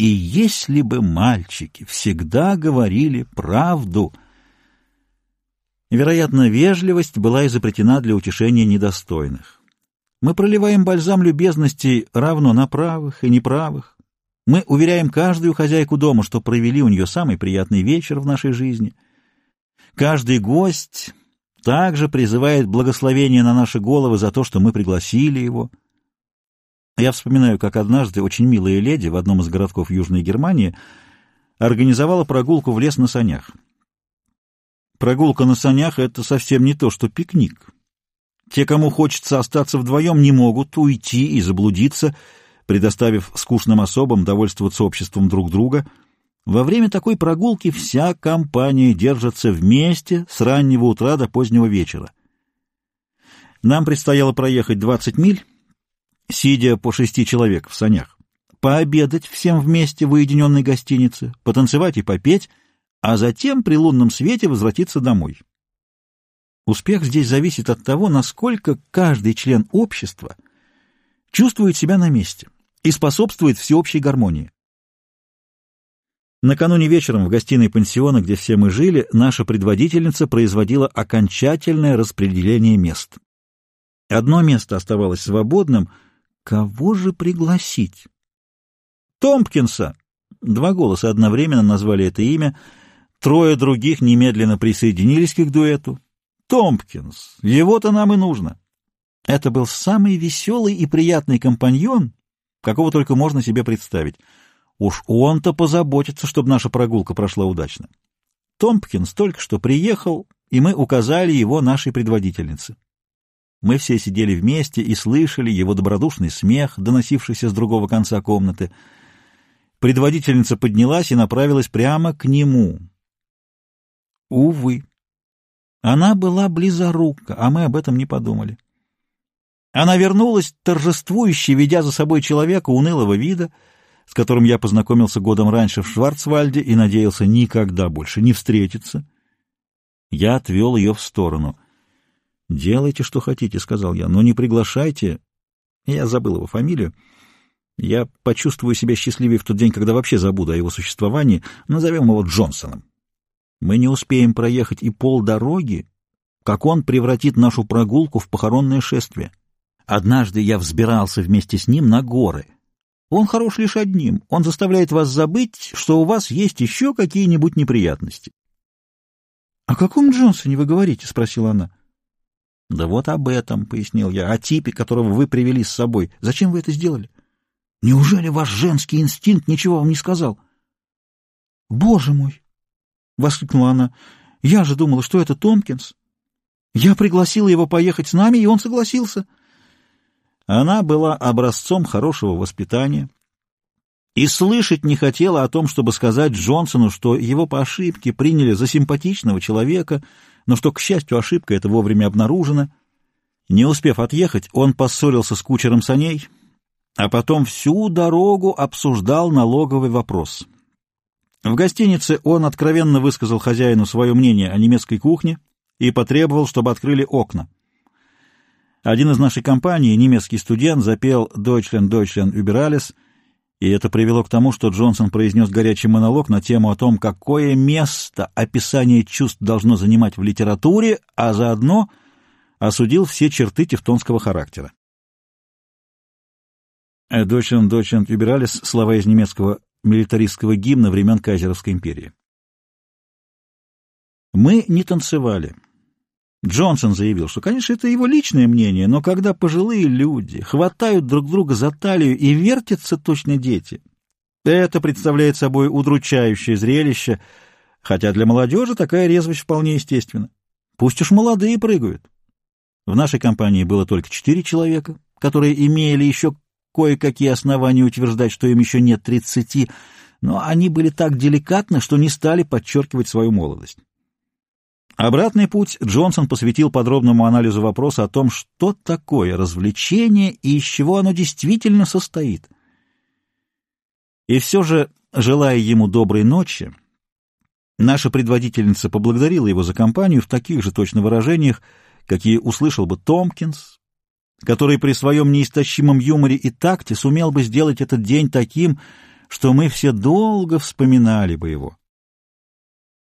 И если бы мальчики всегда говорили правду... Вероятно, вежливость была изобретена для утешения недостойных. Мы проливаем бальзам любезности равно на правых и неправых. Мы уверяем каждую хозяйку дома, что провели у нее самый приятный вечер в нашей жизни. Каждый гость также призывает благословение на наши головы за то, что мы пригласили его. Я вспоминаю, как однажды очень милая леди в одном из городков Южной Германии организовала прогулку в лес на санях. Прогулка на санях — это совсем не то, что пикник. Те, кому хочется остаться вдвоем, не могут уйти и заблудиться, предоставив скучным особам довольствоваться обществом друг друга. Во время такой прогулки вся компания держится вместе с раннего утра до позднего вечера. Нам предстояло проехать 20 миль, сидя по шести человек в санях, пообедать всем вместе в уединенной гостинице, потанцевать и попеть — а затем при лунном свете возвратиться домой. Успех здесь зависит от того, насколько каждый член общества чувствует себя на месте и способствует всеобщей гармонии. Накануне вечером в гостиной пансиона, где все мы жили, наша предводительница производила окончательное распределение мест. Одно место оставалось свободным. Кого же пригласить? Томпкинса! Два голоса одновременно назвали это имя — Трое других немедленно присоединились к их дуэту. Томпкинс, его-то нам и нужно. Это был самый веселый и приятный компаньон, какого только можно себе представить. Уж он-то позаботится, чтобы наша прогулка прошла удачно. Томпкинс только что приехал, и мы указали его нашей предводительнице. Мы все сидели вместе и слышали его добродушный смех, доносившийся с другого конца комнаты. Предводительница поднялась и направилась прямо к нему, Увы. Она была близорука, а мы об этом не подумали. Она вернулась, торжествующе, ведя за собой человека унылого вида, с которым я познакомился годом раньше в Шварцвальде и надеялся никогда больше не встретиться. Я отвел ее в сторону. «Делайте, что хотите», — сказал я, — «но не приглашайте». Я забыл его фамилию. Я почувствую себя счастливее в тот день, когда вообще забуду о его существовании. Назовем его Джонсоном. Мы не успеем проехать и полдороги, как он превратит нашу прогулку в похоронное шествие. Однажды я взбирался вместе с ним на горы. Он хорош лишь одним. Он заставляет вас забыть, что у вас есть еще какие-нибудь неприятности. — О каком Джонсоне вы говорите? — спросила она. — Да вот об этом, — пояснил я, — о типе, которого вы привели с собой. Зачем вы это сделали? Неужели ваш женский инстинкт ничего вам не сказал? — Боже мой! воскликнула она. «Я же думала, что это Томпкинс. Я пригласила его поехать с нами, и он согласился». Она была образцом хорошего воспитания и слышать не хотела о том, чтобы сказать Джонсону, что его по ошибке приняли за симпатичного человека, но что, к счастью, ошибка эта вовремя обнаружена. Не успев отъехать, он поссорился с кучером саней, а потом всю дорогу обсуждал налоговый вопрос — в гостинице он откровенно высказал хозяину свое мнение о немецкой кухне и потребовал, чтобы открыли окна. Один из нашей компании, немецкий студент, запел «Deutschland, Deutschland über alles», и это привело к тому, что Джонсон произнес горячий монолог на тему о том, какое место описание чувств должно занимать в литературе, а заодно осудил все черты тевтонского характера. «Deutschland, Deutschland über alles» — слова из немецкого милитаристского гимна времен Кайзеровской империи. Мы не танцевали. Джонсон заявил, что, конечно, это его личное мнение, но когда пожилые люди хватают друг друга за талию и вертятся точно дети, это представляет собой удручающее зрелище, хотя для молодежи такая резвость вполне естественна. Пусть уж молодые прыгают. В нашей компании было только четыре человека, которые имели еще кое-какие основания утверждать, что им еще нет тридцати, но они были так деликатны, что не стали подчеркивать свою молодость. Обратный путь Джонсон посвятил подробному анализу вопроса о том, что такое развлечение и из чего оно действительно состоит. И все же, желая ему доброй ночи, наша предводительница поблагодарила его за компанию в таких же точно выражениях, какие услышал бы Томпкинс, который при своем неистощимом юморе и такте сумел бы сделать этот день таким, что мы все долго вспоминали бы его.